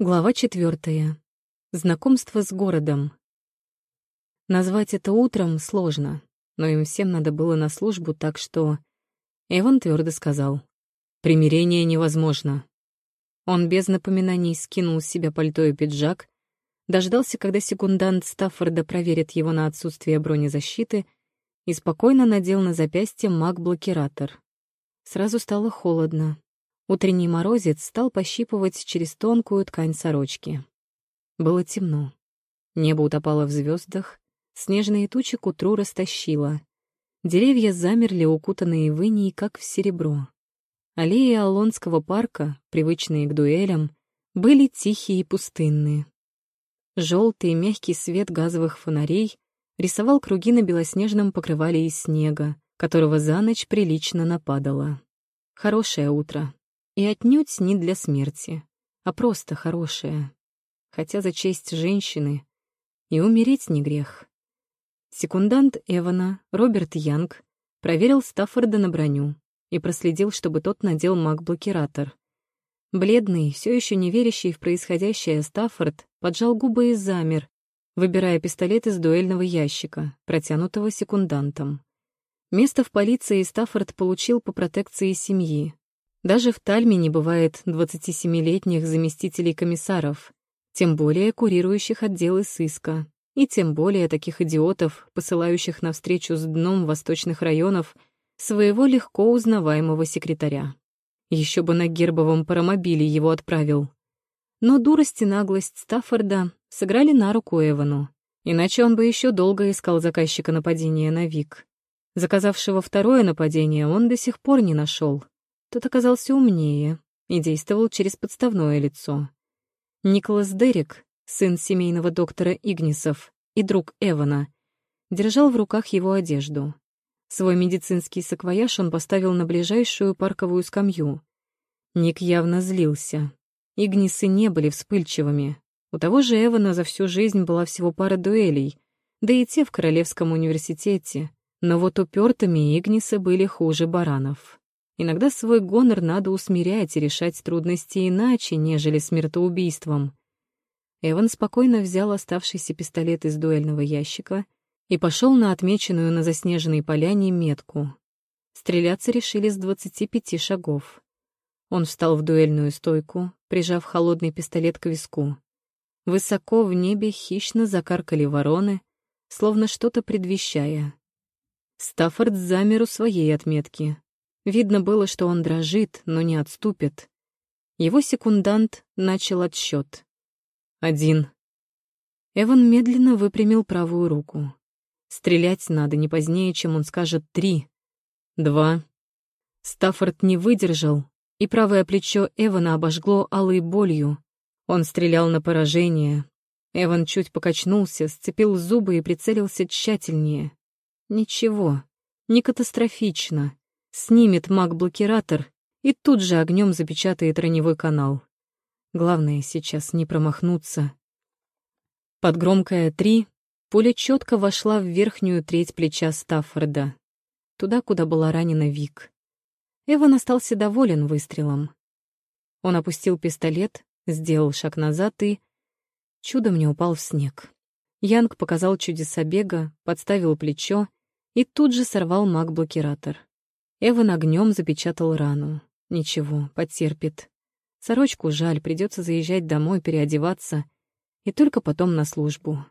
Глава четвертая. Знакомство с городом. Назвать это утром сложно, но им всем надо было на службу, так что... Эван твердо сказал. «Примирение невозможно». Он без напоминаний скинул с себя пальто и пиджак, дождался, когда секундант Стаффорда проверит его на отсутствие бронезащиты, и спокойно надел на запястье маг-блокиратор. Сразу стало холодно, Утренний морозец стал пощипывать через тонкую ткань сорочки. Было темно. Небо утопало в звездах, снежные тучи к утру растащило. Деревья замерли, укутанные в иней, как в серебро. Аллеи Алонского парка, привычные к дуэлям, были тихие и пустынные. Желтый мягкий свет газовых фонарей рисовал круги на белоснежном покрывале из снега, которого за ночь прилично нападало. Хорошее утро. И отнюдь не для смерти, а просто хорошая. Хотя за честь женщины и умереть не грех. Секундант Эвана, Роберт Янг, проверил Стаффорда на броню и проследил, чтобы тот надел маг-блокиратор. Бледный, все еще не верящий в происходящее Стаффорд поджал губы и замер, выбирая пистолет из дуэльного ящика, протянутого секундантом. Место в полиции Стаффорд получил по протекции семьи, даже в Тальме не бывает 27-летних заместителей комиссаров, тем более курирующих отделы сыска, и тем более таких идиотов, посылающих навстречу с дном восточных районов своего легко узнаваемого секретаря. Еще бы на гербовом паромобиле его отправил. Но дурость и наглость Стаффорда сыграли на руку Эвану, иначе он бы еще долго искал заказчика нападения на Вик. Заказавшего второе нападение он до сих пор не нашел. Тот оказался умнее и действовал через подставное лицо. Николас Дерек, сын семейного доктора Игнисов и друг Эвана, держал в руках его одежду. Свой медицинский саквояж он поставил на ближайшую парковую скамью. Ник явно злился. Игнисы не были вспыльчивыми. У того же Эвана за всю жизнь была всего пара дуэлей, да и те в Королевском университете. Но вот упертыми Игнисы были хуже баранов. Иногда свой гонор надо усмирять и решать трудности иначе, нежели смертоубийством. Эван спокойно взял оставшийся пистолет из дуэльного ящика и пошел на отмеченную на заснеженной поляне метку. Стреляться решили с двадцати пяти шагов. Он встал в дуэльную стойку, прижав холодный пистолет к виску. Высоко в небе хищно закаркали вороны, словно что-то предвещая. Стаффорд замер у своей отметки. Видно было, что он дрожит, но не отступит. Его секундант начал отсчет. Один. Эван медленно выпрямил правую руку. Стрелять надо не позднее, чем он скажет «три». Два. Стаффорд не выдержал, и правое плечо Эвана обожгло алой болью. Он стрелял на поражение. Эван чуть покачнулся, сцепил зубы и прицелился тщательнее. Ничего, не катастрофично снимет маг-блокиратор и тут же огнем запечатает раневой канал. Главное сейчас не промахнуться. Под громкое «три» пуля четко вошла в верхнюю треть плеча Стаффорда, туда, куда была ранена Вик. Эван остался доволен выстрелом. Он опустил пистолет, сделал шаг назад и... Чудом не упал в снег. Янг показал чудеса бега, подставил плечо и тут же сорвал маг-блокиратор. Эван огнем запечатал рану. Ничего, потерпит. Сорочку жаль, придется заезжать домой, переодеваться. И только потом на службу.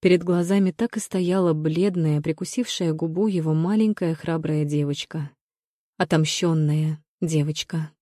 Перед глазами так и стояла бледная, прикусившая губу его маленькая храбрая девочка. Отомщенная девочка.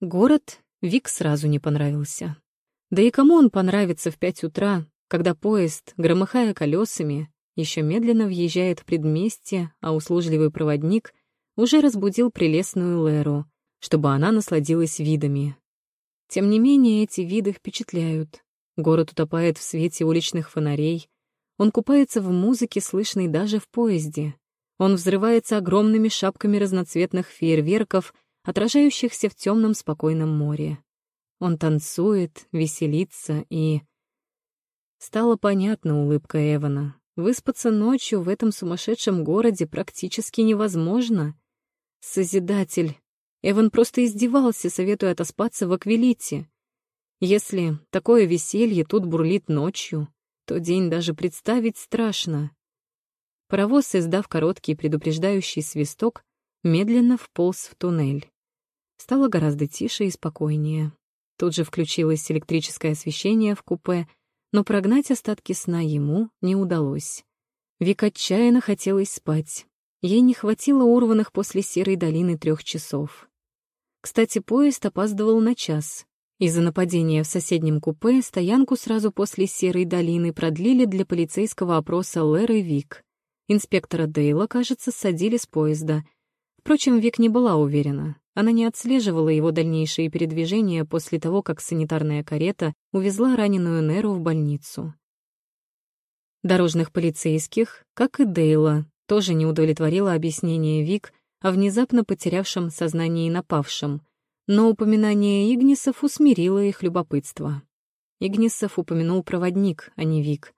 Город Вик сразу не понравился. Да и кому он понравится в пять утра, когда поезд, громыхая колесами, еще медленно въезжает в предместье, а услужливый проводник уже разбудил прелестную Леру, чтобы она насладилась видами. Тем не менее, эти виды впечатляют. Город утопает в свете уличных фонарей. Он купается в музыке, слышной даже в поезде. Он взрывается огромными шапками разноцветных фейерверков, отражающихся в темном спокойном море. Он танцует, веселится и... Стала понятна улыбка Эвана. Выспаться ночью в этом сумасшедшем городе практически невозможно. Созидатель. Эван просто издевался, советуя отоспаться в Аквилите. Если такое веселье тут бурлит ночью, то день даже представить страшно. Паровоз, издав короткий предупреждающий свисток, медленно вполз в туннель. Стало гораздо тише и спокойнее. Тут же включилось электрическое освещение в купе, но прогнать остатки сна ему не удалось. Вик отчаянно хотелось спать. Ей не хватило урванных после серой долины трех часов. Кстати, поезд опаздывал на час. Из-за нападения в соседнем купе стоянку сразу после серой долины продлили для полицейского опроса Лэры Вик. Инспектора Дейла, кажется, садили с поезда. Впрочем, Вик не была уверена. Она не отслеживала его дальнейшие передвижения после того, как санитарная карета увезла раненую Неру в больницу. Дорожных полицейских, как и Дейла, тоже не удовлетворило объяснение Вик о внезапно потерявшем сознание напавшем, но упоминание Игнисов усмирило их любопытство. Игнисов упомянул проводник, а не Вик.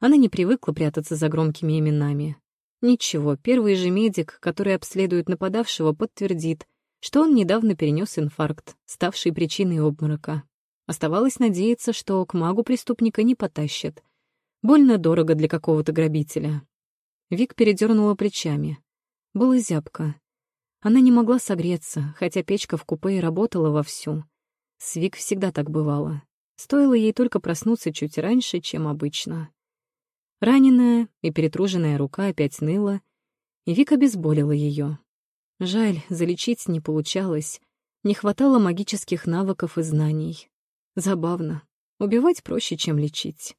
Она не привыкла прятаться за громкими именами. Ничего, первый же медик, который обследует нападавшего, подтвердит, что он недавно перенес инфаркт, ставший причиной обморока. Оставалось надеяться, что к магу преступника не потащат. Больно дорого для какого-то грабителя. Вик передернула плечами. Было зябко. Она не могла согреться, хотя печка в купе и работала вовсю. С Вик всегда так бывало. Стоило ей только проснуться чуть раньше, чем обычно. Раненая и перетруженная рука опять ныла, и Вик обезболила ее. Жаль, залечить не получалось. Не хватало магических навыков и знаний. Забавно. Убивать проще, чем лечить.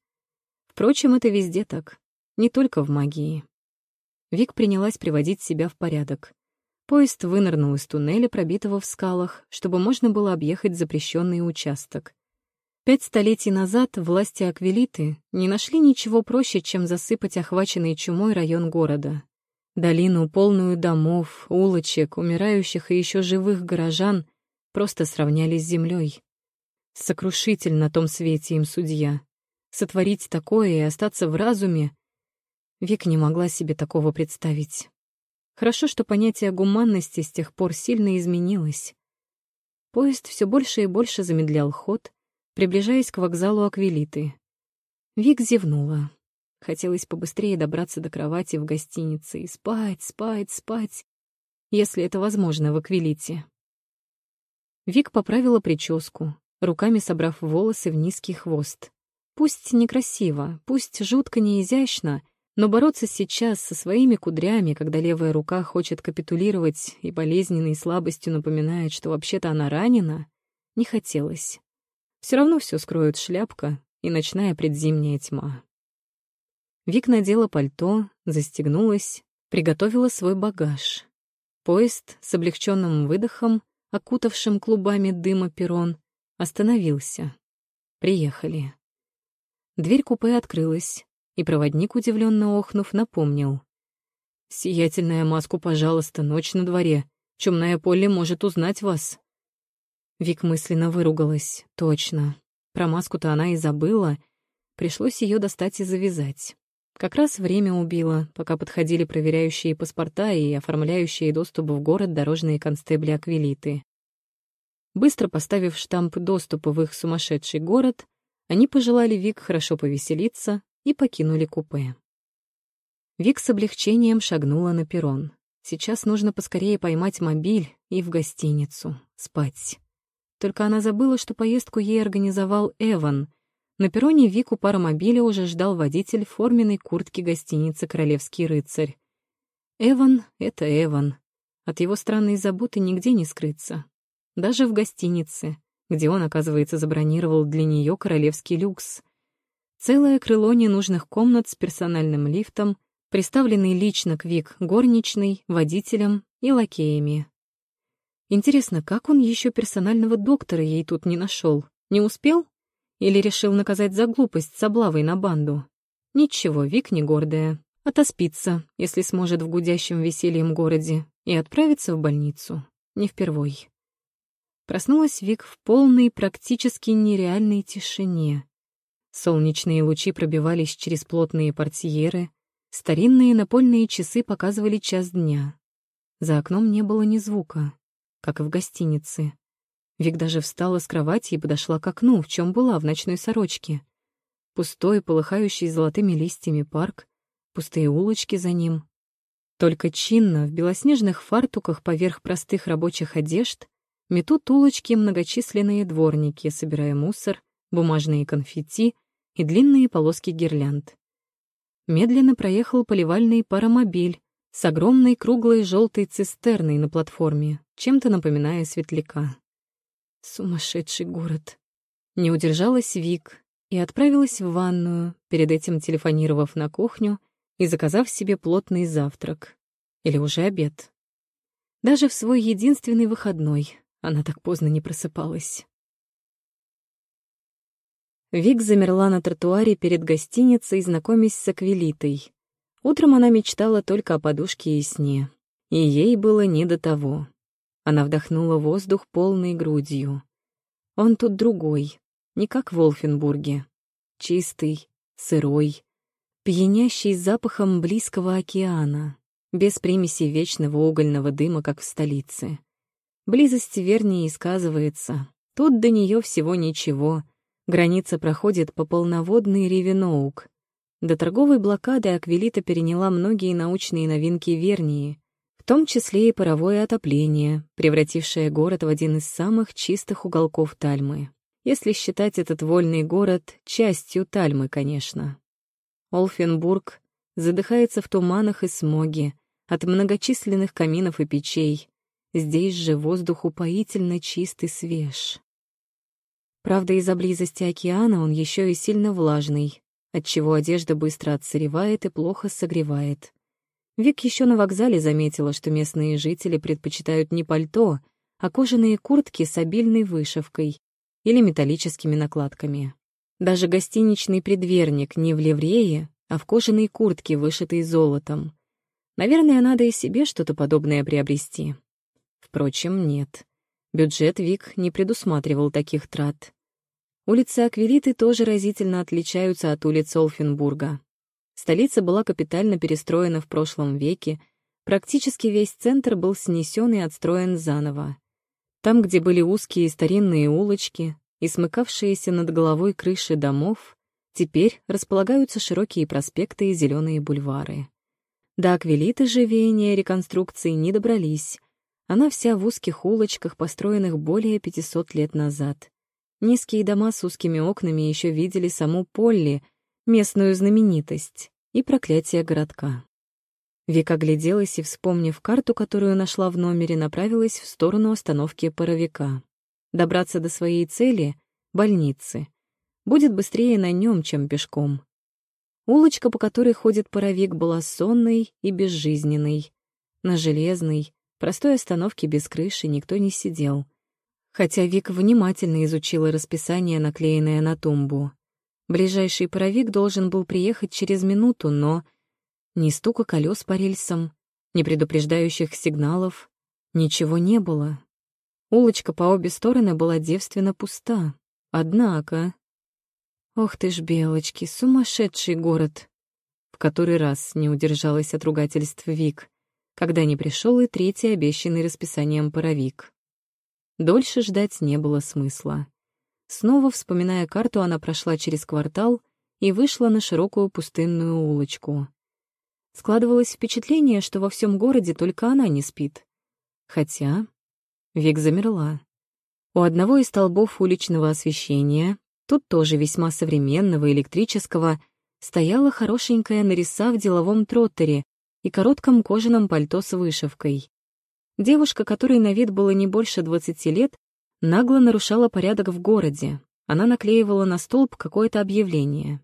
Впрочем, это везде так. Не только в магии. Вик принялась приводить себя в порядок. Поезд вынырнул из туннеля, пробитого в скалах, чтобы можно было объехать запрещенный участок. Пять столетий назад власти Аквилиты не нашли ничего проще, чем засыпать охваченный чумой район города. Долину, полную домов, улочек, умирающих и еще живых горожан, просто сравняли с землей. Сокрушитель на том свете им судья. Сотворить такое и остаться в разуме Вик не могла себе такого представить. Хорошо, что понятие гуманности с тех пор сильно изменилось. Поезд все больше и больше замедлял ход, приближаясь к вокзалу Аквилиты. Вик зевнула. Хотелось побыстрее добраться до кровати в гостинице и спать, спать, спать, если это возможно в Аквилите. Вик поправила прическу, руками собрав волосы в низкий хвост. Пусть некрасиво, пусть жутко неизящно, но бороться сейчас со своими кудрями, когда левая рука хочет капитулировать и болезненной слабостью напоминает, что вообще-то она ранена, не хотелось. Все равно все скроет шляпка и ночная предзимняя тьма. Вик надела пальто, застегнулась, приготовила свой багаж. Поезд с облегченным выдохом, окутавшим клубами дыма перрон, остановился. Приехали. Дверь купе открылась, и проводник, удивленно охнув, напомнил. «Сиятельная маску, пожалуйста, ночь на дворе. Чумная поле может узнать вас». Вик мысленно выругалась. Точно. Про маску-то она и забыла. Пришлось ее достать и завязать. Как раз время убило, пока подходили проверяющие паспорта и оформляющие доступ в город дорожные констебли Аквилиты. Быстро поставив штамп доступа в их сумасшедший город, они пожелали Вик хорошо повеселиться и покинули купе. Вик с облегчением шагнула на перрон. Сейчас нужно поскорее поймать мобиль и в гостиницу, спать. Только она забыла, что поездку ей организовал Эван. На перроне Вику паромобиля уже ждал водитель в форменной куртки гостиницы «Королевский рыцарь». Эван — это Эван. От его странной заботы нигде не скрыться. Даже в гостинице, где он, оказывается, забронировал для нее королевский люкс. Целое крыло ненужных комнат с персональным лифтом, приставленный лично к Вик горничной, водителем и лакеями. Интересно, как он еще персонального доктора ей тут не нашел? Не успел? Или решил наказать за глупость с облавой на банду? Ничего, Вик не гордая. Отоспится, если сможет в гудящем весельем городе, и отправиться в больницу. Не впервой. Проснулась Вик в полной, практически нереальной тишине. Солнечные лучи пробивались через плотные портьеры, старинные напольные часы показывали час дня. За окном не было ни звука. как и в гостинице. Вик даже встала с кровати и подошла к окну, в чем была в ночной сорочке. Пустой, полыхающий золотыми листьями парк, пустые улочки за ним. Только чинно, в белоснежных фартуках поверх простых рабочих одежд, метут улочки многочисленные дворники, собирая мусор, бумажные конфетти и длинные полоски гирлянд. Медленно проехал поливальный паромобиль с огромной круглой желтой цистерной на платформе, чем-то напоминая светляка. Сумасшедший город. Не удержалась Вик и отправилась в ванную, перед этим телефонировав на кухню и заказав себе плотный завтрак. Или уже обед. Даже в свой единственный выходной она так поздно не просыпалась. Вик замерла на тротуаре перед гостиницей, знакомясь с Аквилитой. Утром она мечтала только о подушке и сне. И ей было не до того. Она вдохнула воздух полной грудью. Он тут другой, не как в Волфенбурге. Чистый, сырой, пьянящий запахом близкого океана, без примеси вечного угольного дыма, как в столице. Близость вернее сказывается. Тут до нее всего ничего. Граница проходит по полноводной Ривеноук. До торговой блокады Аквилита переняла многие научные новинки Вернии, в том числе и паровое отопление, превратившее город в один из самых чистых уголков Тальмы. Если считать этот вольный город частью Тальмы, конечно. Олфенбург задыхается в туманах и смоге от многочисленных каминов и печей. Здесь же воздух упоительно чистый, свеж. Правда, из-за близости океана он еще и сильно влажный, отчего одежда быстро отсыревает и плохо согревает. Вик еще на вокзале заметила, что местные жители предпочитают не пальто, а кожаные куртки с обильной вышивкой или металлическими накладками. Даже гостиничный предверник не в ливрее, а в кожаной куртке, вышитой золотом. Наверное, надо и себе что-то подобное приобрести. Впрочем, нет. Бюджет Вик не предусматривал таких трат. Улицы Аквилиты тоже разительно отличаются от улиц Олфенбурга. Столица была капитально перестроена в прошлом веке, практически весь центр был снесен и отстроен заново. Там, где были узкие старинные улочки и смыкавшиеся над головой крыши домов, теперь располагаются широкие проспекты и зеленые бульвары. До Аквилиты же реконструкции не добрались. Она вся в узких улочках, построенных более 500 лет назад. Низкие дома с узкими окнами еще видели саму Полли — местную знаменитость и проклятие городка. Вика огляделась и, вспомнив карту, которую нашла в номере, направилась в сторону остановки паровика. Добраться до своей цели — больницы. Будет быстрее на нем, чем пешком. Улочка, по которой ходит паровик, была сонной и безжизненной. На железной, простой остановке без крыши никто не сидел. Хотя Вик внимательно изучила расписание, наклеенное на тумбу. Ближайший паровик должен был приехать через минуту, но ни стука колес по рельсам, ни предупреждающих сигналов, ничего не было. Улочка по обе стороны была девственно пуста. Однако... Ох ты ж, белочки, сумасшедший город! В который раз не удержалась от ругательств Вик, когда не пришел и третий обещанный расписанием паровик. Дольше ждать не было смысла. Снова, вспоминая карту, она прошла через квартал и вышла на широкую пустынную улочку. Складывалось впечатление, что во всем городе только она не спит. Хотя Вик замерла. У одного из столбов уличного освещения, тут тоже весьма современного, электрического, стояла хорошенькая нариса в деловом троттере и коротком кожаном пальто с вышивкой. Девушка, которой на вид было не больше двадцати лет, нагло нарушала порядок в городе. Она наклеивала на столб какое-то объявление.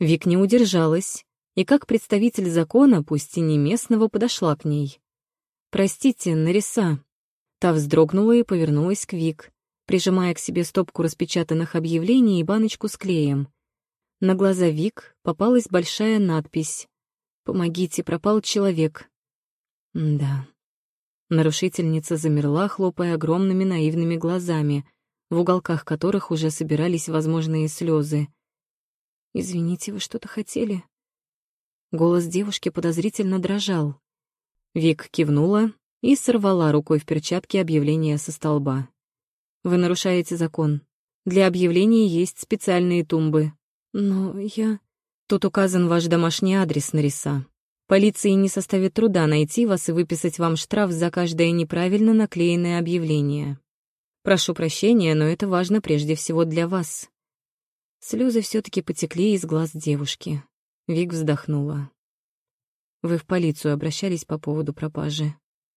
Вик не удержалась, и как представитель закона, пусть и не местного, подошла к ней. «Простите, Нариса». Та вздрогнула и повернулась к Вик, прижимая к себе стопку распечатанных объявлений и баночку с клеем. На глаза Вик попалась большая надпись «Помогите, пропал человек». да, Нарушительница замерла, хлопая огромными наивными глазами, в уголках которых уже собирались возможные слезы. «Извините, вы что-то хотели?» Голос девушки подозрительно дрожал. Вик кивнула и сорвала рукой в перчатке объявление со столба. «Вы нарушаете закон. Для объявлений есть специальные тумбы. Но я...» Тут указан ваш домашний адрес, Нариса. Полиции не составит труда найти вас и выписать вам штраф за каждое неправильно наклеенное объявление. Прошу прощения, но это важно прежде всего для вас. Слезы все таки потекли из глаз девушки. Вик вздохнула. Вы в полицию обращались по поводу пропажи?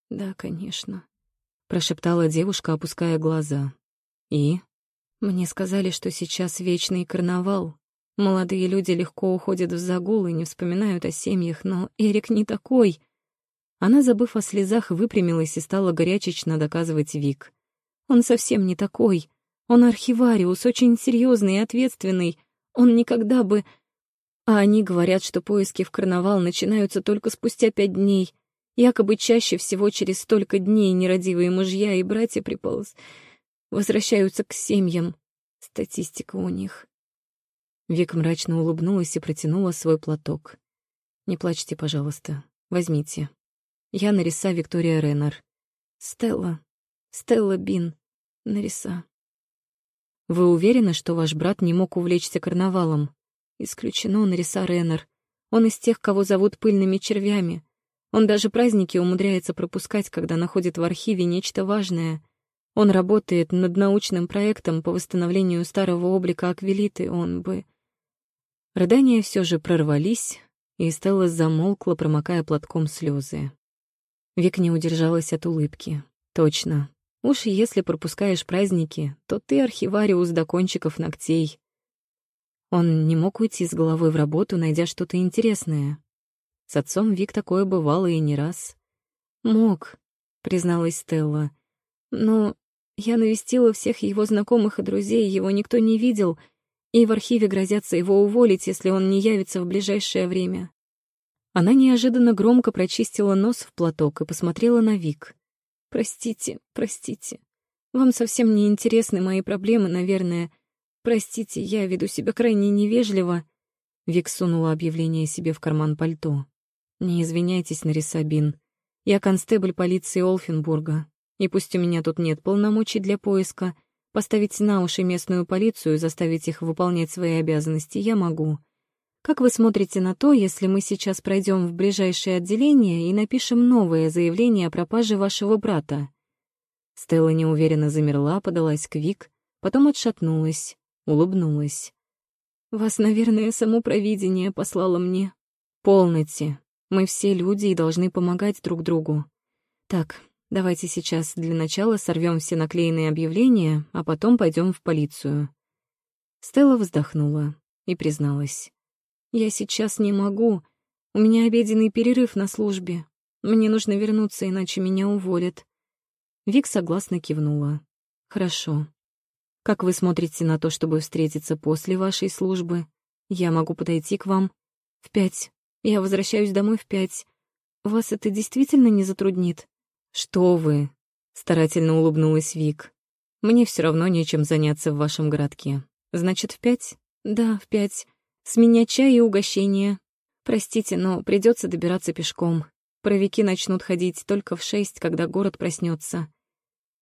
Да, конечно. Прошептала девушка, опуская глаза. И? Мне сказали, что сейчас вечный карнавал, Молодые люди легко уходят в загул и не вспоминают о семьях, но Эрик не такой. Она, забыв о слезах, выпрямилась и стала горячечно доказывать Вик. Он совсем не такой. Он архивариус, очень серьезный и ответственный. Он никогда бы... А они говорят, что поиски в карнавал начинаются только спустя пять дней. Якобы чаще всего через столько дней нерадивые мужья и братья приполз... возвращаются к семьям. Статистика у них. Вик мрачно улыбнулась и протянула свой платок. «Не плачьте, пожалуйста. Возьмите. Я Нариса Виктория Реннер. Стелла. Стелла Бин. Нариса». «Вы уверены, что ваш брат не мог увлечься карнавалом?» «Исключено, Нариса Реннер. Он из тех, кого зовут пыльными червями. Он даже праздники умудряется пропускать, когда находит в архиве нечто важное. Он работает над научным проектом по восстановлению старого облика Аквилиты. Он бы...» Рыдания все же прорвались, и Стелла замолкла, промокая платком слезы. Вик не удержалась от улыбки. Точно. Уж если пропускаешь праздники, то ты архивариус до кончиков ногтей. Он не мог уйти с головой в работу, найдя что-то интересное. С отцом Вик такое бывало и не раз. «Мог», — призналась Стелла. «Но я навестила всех его знакомых и друзей, его никто не видел, и в архиве грозятся его уволить, если он не явится в ближайшее время. Она неожиданно громко прочистила нос в платок и посмотрела на Вик. «Простите, простите. Вам совсем не интересны мои проблемы, наверное. Простите, я веду себя крайне невежливо». Вик сунула объявление себе в карман пальто. «Не извиняйтесь, Нарисабин. Я констебль полиции Олфенбурга, и пусть у меня тут нет полномочий для поиска, — Поставить на уши местную полицию и заставить их выполнять свои обязанности я могу. Как вы смотрите на то, если мы сейчас пройдем в ближайшее отделение и напишем новое заявление о пропаже вашего брата?» Стелла неуверенно замерла, подалась к Вик, потом отшатнулась, улыбнулась. «Вас, наверное, само провидение послало мне. Полноте. Мы все люди и должны помогать друг другу. Так, Давайте сейчас для начала сорвем все наклеенные объявления, а потом пойдем в полицию. Стелла вздохнула и призналась. «Я сейчас не могу. У меня обеденный перерыв на службе. Мне нужно вернуться, иначе меня уволят». Вик согласно кивнула. «Хорошо. Как вы смотрите на то, чтобы встретиться после вашей службы? Я могу подойти к вам в пять. Я возвращаюсь домой в пять. Вас это действительно не затруднит?» «Что вы?» — старательно улыбнулась Вик. «Мне все равно нечем заняться в вашем городке. Значит, в пять?» «Да, в пять. С меня чай и угощение. Простите, но придется добираться пешком. Провики начнут ходить только в шесть, когда город проснется.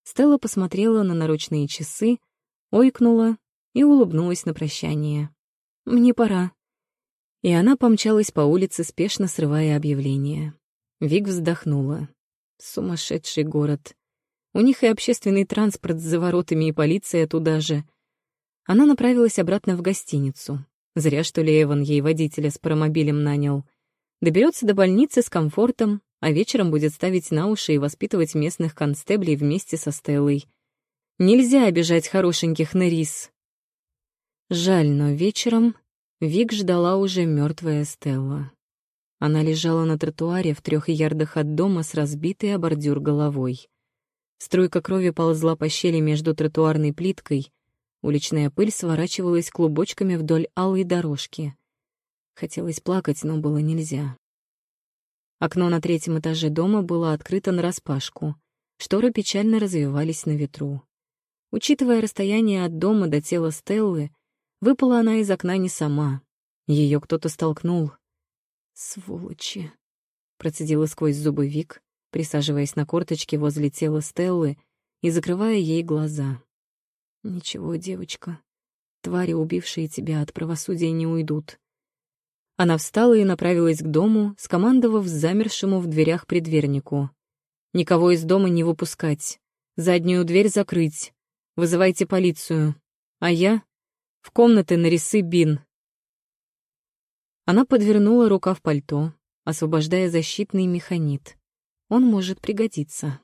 Стелла посмотрела на наручные часы, ойкнула и улыбнулась на прощание. «Мне пора». И она помчалась по улице, спешно срывая объявление. Вик вздохнула. Сумасшедший город. У них и общественный транспорт за воротами, и полиция туда же. Она направилась обратно в гостиницу. Зря, что ли, Эван ей водителя с паромобилем нанял. Доберется до больницы с комфортом, а вечером будет ставить на уши и воспитывать местных констеблей вместе со Стеллой. Нельзя обижать хорошеньких на рис. Жаль, но вечером Вик ждала уже мертвая Стелла. Она лежала на тротуаре в трех ярдах от дома с разбитой о головой. Струйка крови ползла по щели между тротуарной плиткой, уличная пыль сворачивалась клубочками вдоль алой дорожки. Хотелось плакать, но было нельзя. Окно на третьем этаже дома было открыто нараспашку, шторы печально развивались на ветру. Учитывая расстояние от дома до тела Стеллы, выпала она из окна не сама. Ее кто-то столкнул, «Сволочи!» — процедила сквозь зубы Вик, присаживаясь на корточке возле тела Стеллы и закрывая ей глаза. «Ничего, девочка, твари, убившие тебя от правосудия, не уйдут». Она встала и направилась к дому, скомандовав замершему в дверях предвернику. «Никого из дома не выпускать. Заднюю дверь закрыть. Вызывайте полицию. А я — в комнаты на ресы бин». Она подвернула рукав пальто, освобождая защитный механит. Он может пригодиться.